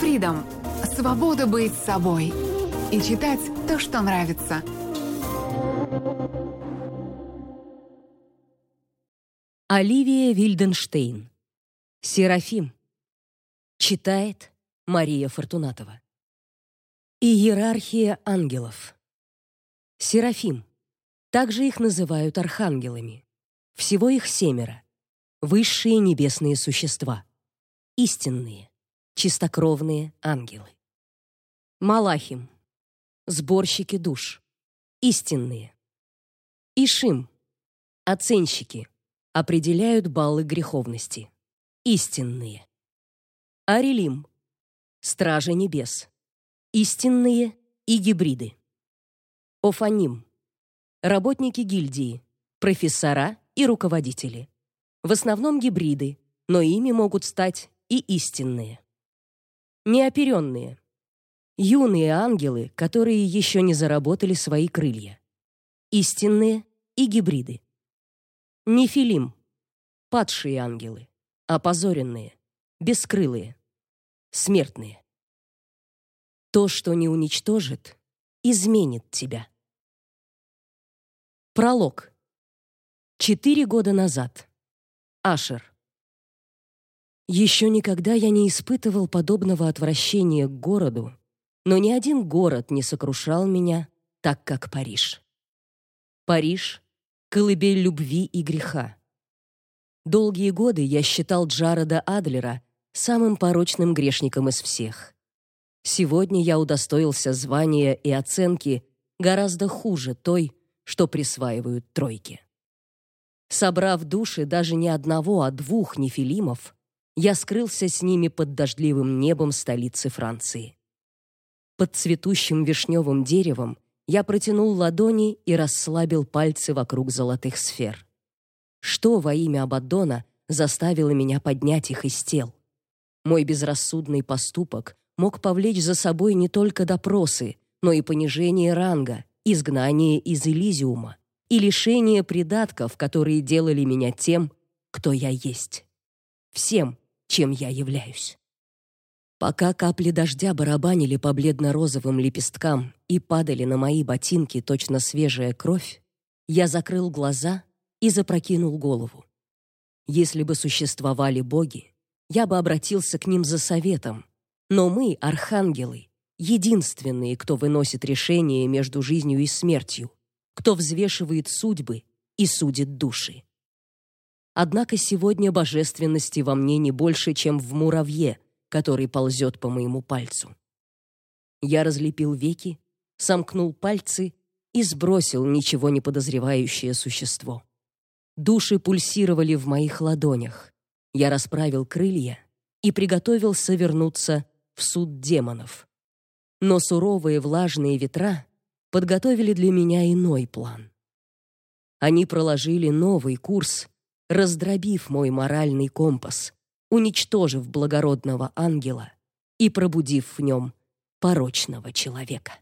Freedom – свобода быть собой и читать то, что нравится. Оливия Вильденштейн. Серафим. Читает Мария Фортунатова. Иерархия ангелов. Серафим. Также их называют архангелами. Всего их семеро. Высшие небесные существа. Истинные, чистокровные ангелы. Малахим. Сборщики душ. Истинные. Ишим. Оценщики. Определяют баллы греховности. Истинные. Арилим. Стражи небес. Истинные и гибриды. Офаним. Работники гильдии, профессора и руководители. В основном гибриды, но ими могут стать и истинные. Неоперенные. Юные ангелы, которые еще не заработали свои крылья. Истинные и гибриды. Нефилим. Падшие ангелы. Опозоренные. Бескрылые. Смертные. То, что не уничтожит, изменит тебя. Пролог. Четыре года назад. Ашер. Еще никогда я не испытывал подобного отвращения к городу, но ни один город не сокрушал меня так, как Париж. Париж — колыбель любви и греха. Долгие годы я считал Джареда Адлера самым порочным грешником из всех. Сегодня я удостоился звания и оценки гораздо хуже той, что присваивают тройки. Собрав души даже не одного, а двух нефилимов, я скрылся с ними под дождливым небом столицы Франции. Под цветущим вишневым деревом я протянул ладони и расслабил пальцы вокруг золотых сфер. Что во имя Абаддона заставило меня поднять их из тел? Мой безрассудный поступок мог повлечь за собой не только допросы, но и понижение ранга, изгнание из Элизиума и лишение придатков, которые делали меня тем, кто я есть. Всем, чем я являюсь. Пока капли дождя барабанили по бледно-розовым лепесткам и падали на мои ботинки точно свежая кровь, я закрыл глаза и запрокинул голову. Если бы существовали боги, я бы обратился к ним за советом, но мы, архангелы, единственные, кто выносит решение между жизнью и смертью, кто взвешивает судьбы и судит души. Однако сегодня божественности во мне не больше, чем в муравье, который ползет по моему пальцу. Я разлепил веки, сомкнул пальцы и сбросил ничего не подозревающее существо. Души пульсировали в моих ладонях. Я расправил крылья и приготовился вернуться в суд демонов. Но суровые влажные ветра подготовили для меня иной план. Они проложили новый курс, раздробив мой моральный компас, уничтожив благородного ангела и пробудив в нем порочного человека.